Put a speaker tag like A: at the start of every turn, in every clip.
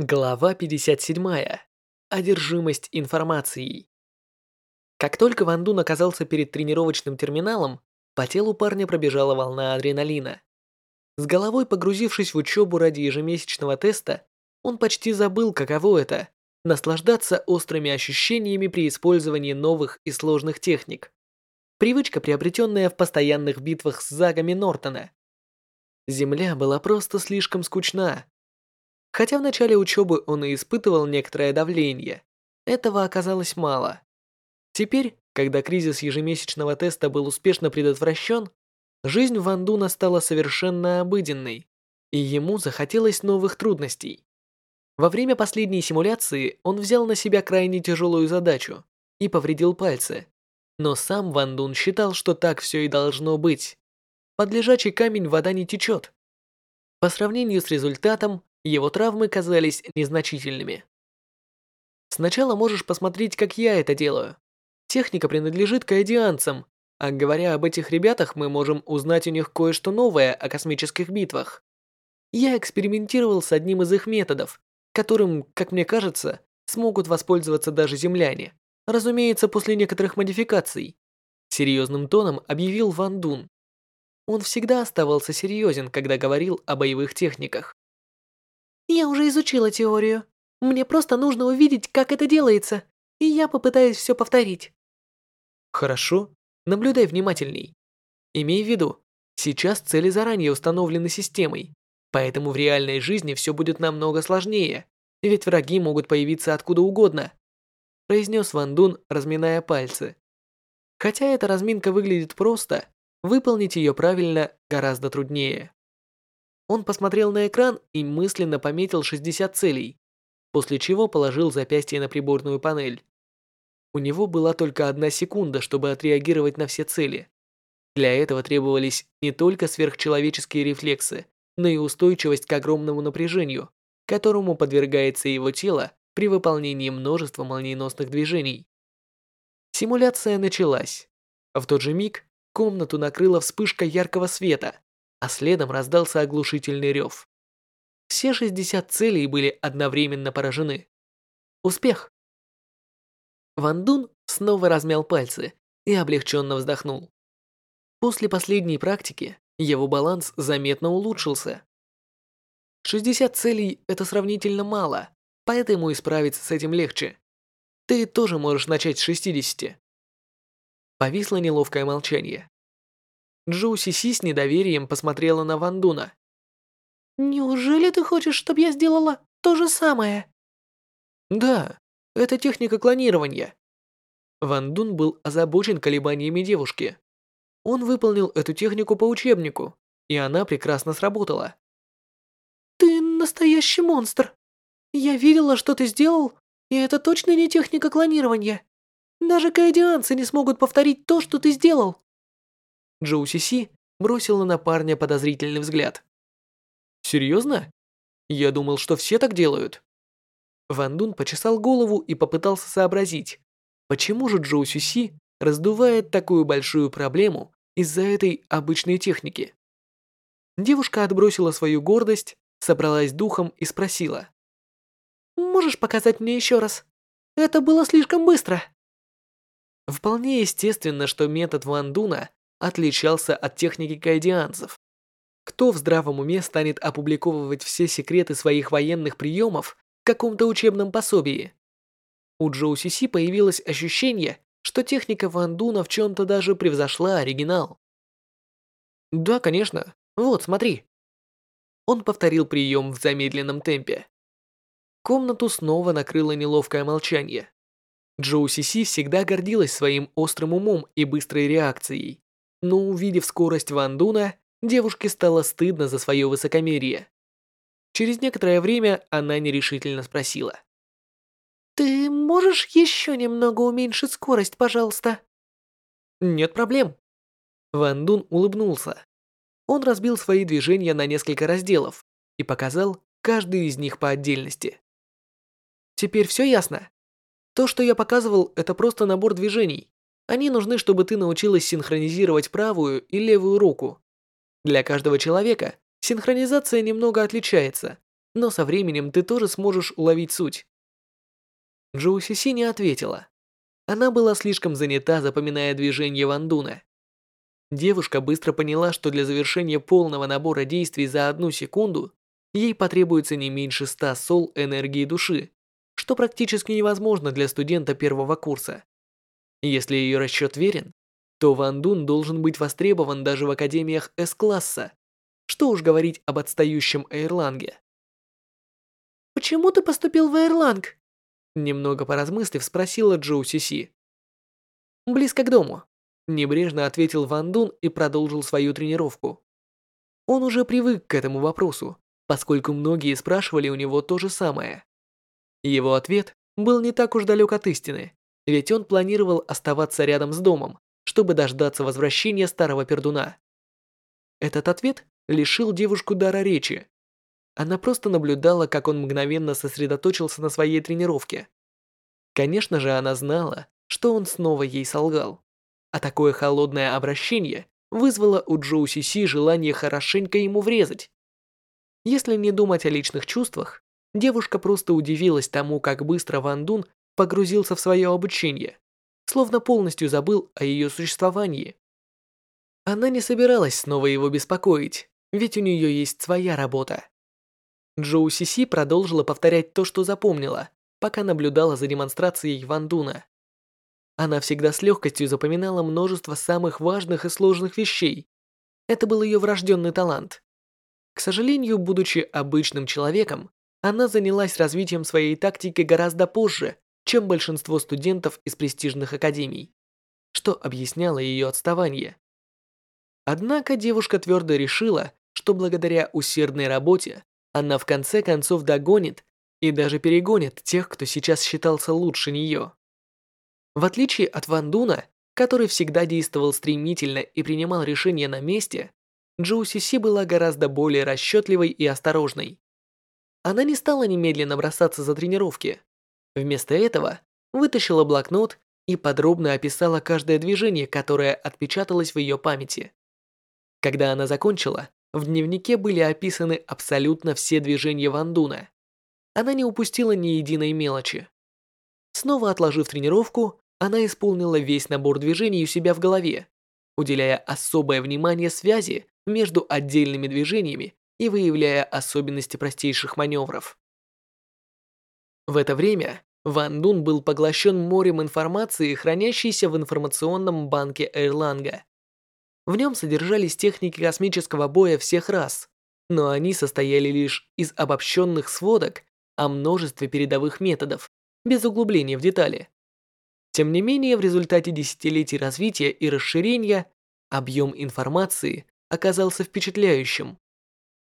A: Глава 57. Одержимость информацией. Как только Ван Дун оказался перед тренировочным терминалом, по телу парня пробежала волна адреналина. С головой погрузившись в учебу ради ежемесячного теста, он почти забыл, каково это – наслаждаться острыми ощущениями при использовании новых и сложных техник. Привычка, приобретенная в постоянных битвах с загами Нортона. Земля была просто слишком скучна, Хотя в начале учебы он и испытывал некоторое давление, этого оказалось мало. Теперь, когда кризис ежемесячного теста был успешно предотвращен, жизнь Ван Дуна стала совершенно обыденной, и ему захотелось новых трудностей. Во время последней симуляции он взял на себя крайне тяжелую задачу и повредил пальцы. Но сам Ван Дун считал, что так все и должно быть. Под лежачий камень вода не течет. По сравнению с результатом, его травмы казались незначительными. Сначала можешь посмотреть, как я это делаю. Техника принадлежит каэдианцам, а говоря об этих ребятах, мы можем узнать у них кое-что новое о космических битвах. Я экспериментировал с одним из их методов, которым, как мне кажется, смогут воспользоваться даже земляне. Разумеется, после некоторых модификаций. Серьезным тоном объявил Ван Дун. Он всегда оставался серьезен, когда говорил о боевых техниках.
B: Я уже изучила теорию. Мне просто нужно увидеть, как это делается, и я попытаюсь все повторить.
A: Хорошо, наблюдай внимательней. Имей в виду, сейчас цели заранее установлены системой, поэтому в реальной жизни все будет намного сложнее, ведь враги могут появиться откуда угодно, произнес Ван Дун, разминая пальцы. Хотя эта разминка выглядит просто, выполнить ее правильно гораздо труднее. Он посмотрел на экран и мысленно пометил 60 целей, после чего положил запястье на приборную панель. У него была только одна секунда, чтобы отреагировать на все цели. Для этого требовались не только сверхчеловеческие рефлексы, но и устойчивость к огромному напряжению, которому подвергается его тело при выполнении множества молниеносных движений. Симуляция началась. В тот же миг комнату накрыла вспышка яркого света, а следом раздался оглушительный рев. Все 60 целей были одновременно поражены. Успех! Ван Дун снова размял пальцы и облегченно вздохнул. После последней практики его баланс заметно улучшился. 60 целей – это сравнительно мало, поэтому исправиться с этим легче. Ты тоже можешь начать с 60. Повисло неловкое молчание. Джоу Сиси с недоверием посмотрела на Ван Дуна.
B: «Неужели ты хочешь, чтобы я сделала то же самое?»
A: «Да, это техника клонирования». Ван Дун был озабочен колебаниями девушки. Он выполнил эту технику по учебнику, и она прекрасно сработала.
B: «Ты настоящий монстр. Я видела, что ты сделал, и это точно не техника клонирования. Даже каэдианцы не смогут повторить то, что ты сделал».
A: Джоу Сиси бросила на парня подозрительный взгляд. «Серьезно? Я думал, что все так делают». Ван Дун почесал голову и попытался сообразить, почему же Джоу Сиси раздувает такую большую проблему из-за этой обычной техники. Девушка отбросила свою гордость, собралась духом и спросила.
B: «Можешь показать мне еще раз? Это было слишком быстро».
A: Вполне естественно, что метод Ван Дуна отличался от техники кайдианцев. Кто в здравом уме станет опубликовывать все секреты своих военных приемов в каком-то учебном пособии? У Джоу Сиси появилось ощущение, что техника Ван Дуна в чем-то даже превзошла оригинал. «Да, конечно. Вот, смотри». Он повторил прием в замедленном темпе. Комнату снова накрыло неловкое молчание. Джоу Сиси всегда гордилась своим острым умом и быстрой реакцией но увидев скорость Ван Дуна, девушке стало стыдно за свое высокомерие. Через некоторое время она нерешительно спросила.
B: «Ты можешь еще немного уменьшить скорость, пожалуйста?»
A: «Нет проблем». Ван Дун улыбнулся. Он разбил свои движения на несколько разделов и показал каждый из них по отдельности. «Теперь все ясно? То, что я показывал, это просто набор движений. Они нужны, чтобы ты научилась синхронизировать правую и левую руку. Для каждого человека синхронизация немного отличается, но со временем ты тоже сможешь уловить суть. Джоу Сиси не ответила. Она была слишком занята, запоминая движения Вандуна. Девушка быстро поняла, что для завершения полного набора действий за одну секунду ей потребуется не меньше 100 сол энергии души, что практически невозможно для студента первого курса. Если ее расчет верен, то Ван Дун должен быть востребован даже в академиях С-класса. Что уж говорить об отстающем Эйрланге.
B: «Почему ты поступил в Эйрланг?»
A: Немного поразмыслив, спросила Джоу Сиси. «Близко к дому», – небрежно ответил Ван Дун и продолжил свою тренировку. Он уже привык к этому вопросу, поскольку многие спрашивали у него то же самое. Его ответ был не так уж далек от истины, ведь он планировал оставаться рядом с домом, чтобы дождаться возвращения старого пердуна. Этот ответ лишил девушку дара речи. Она просто наблюдала, как он мгновенно сосредоточился на своей тренировке. Конечно же, она знала, что он снова ей солгал. А такое холодное обращение вызвало у Джоу Си желание хорошенько ему врезать. Если не думать о личных чувствах, девушка просто удивилась тому, как быстро Ван Дун погрузился в свое обучение, словно полностью забыл о ее существовании. Она не собиралась снова его беспокоить, ведь у нее есть своя работа. Джоу Сиси продолжила повторять то, что запомнила, пока наблюдала за демонстрацией Ван Дуна. Она всегда с легкостью запоминала множество самых важных и сложных вещей. Это был ее врожденный талант. К сожалению, будучи обычным человеком, она занялась развитием своей тактики гораздо позже, чем большинство студентов из престижных академий, что объясняло ее отставание. Однако девушка твердо решила, что благодаря усердной работе она в конце концов догонит и даже перегонит тех, кто сейчас считался лучше нее. В отличие от Ван Дуна, который всегда действовал стремительно и принимал решения на месте, Джоу Сиси была гораздо более расчетливой и осторожной. Она не стала немедленно бросаться за тренировки. Вместо этого вытащила блокнот и подробно описала каждое движение, которое отпечаталось в ее памяти. Когда она закончила, в дневнике были описаны абсолютно все движения Вандуна. Она не упустила ни единой мелочи. Снова отложив тренировку, она исполнила весь набор движений у себя в голове, уделяя особое внимание связи между отдельными движениями и выявляя особенности простейших маневров. В это время Ван Дун был поглощен морем информации, хранящейся в информационном банке Эрланга. В нем содержались техники космического боя всех рас, но они состояли лишь из обобщенных сводок о множестве передовых методов, без углубления в детали. Тем не менее, в результате десятилетий развития и расширения объем информации оказался впечатляющим.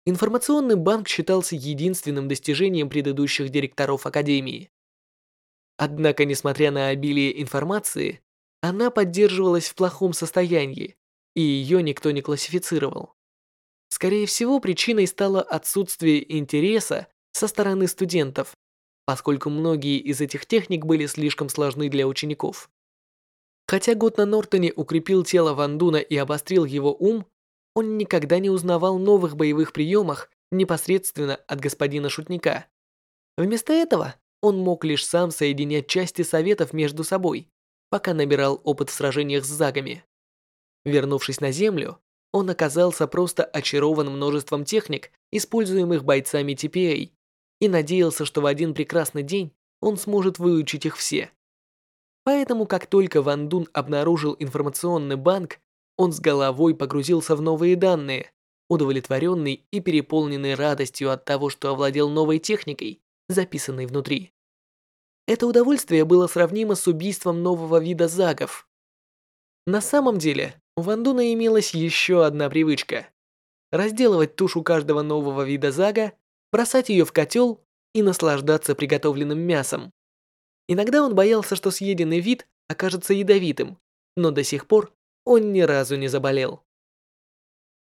A: Информационный банк считался единственным достижением предыдущих директоров Академии. Однако, несмотря на обилие информации, она поддерживалась в плохом состоянии, и ее никто не классифицировал. Скорее всего, причиной стало отсутствие интереса со стороны студентов, поскольку многие из этих техник были слишком сложны для учеников. Хотя год на Нортоне укрепил тело Вандуна и обострил его ум, он никогда не узнавал новых боевых приемах непосредственно от господина шутника. Вместо этого он мог лишь сам соединять части советов между собой, пока набирал опыт в сражениях с загами. Вернувшись на землю, он оказался просто очарован множеством техник, используемых бойцами TPA, и надеялся, что в один прекрасный день он сможет выучить их все. Поэтому, как только Ван Дун обнаружил информационный банк, он с головой погрузился в новые данные, удовлетворенный и переполненный радостью от того, что овладел новой техникой, записанной внутри. Это удовольствие было сравнимо с убийством нового вида загов. На самом деле, у Вандуна имелась еще одна привычка – разделывать тушу каждого нового вида зага, бросать ее в котел и наслаждаться приготовленным мясом. Иногда он боялся, что съеденный вид окажется ядовитым, но до сих пор он ни разу не заболел.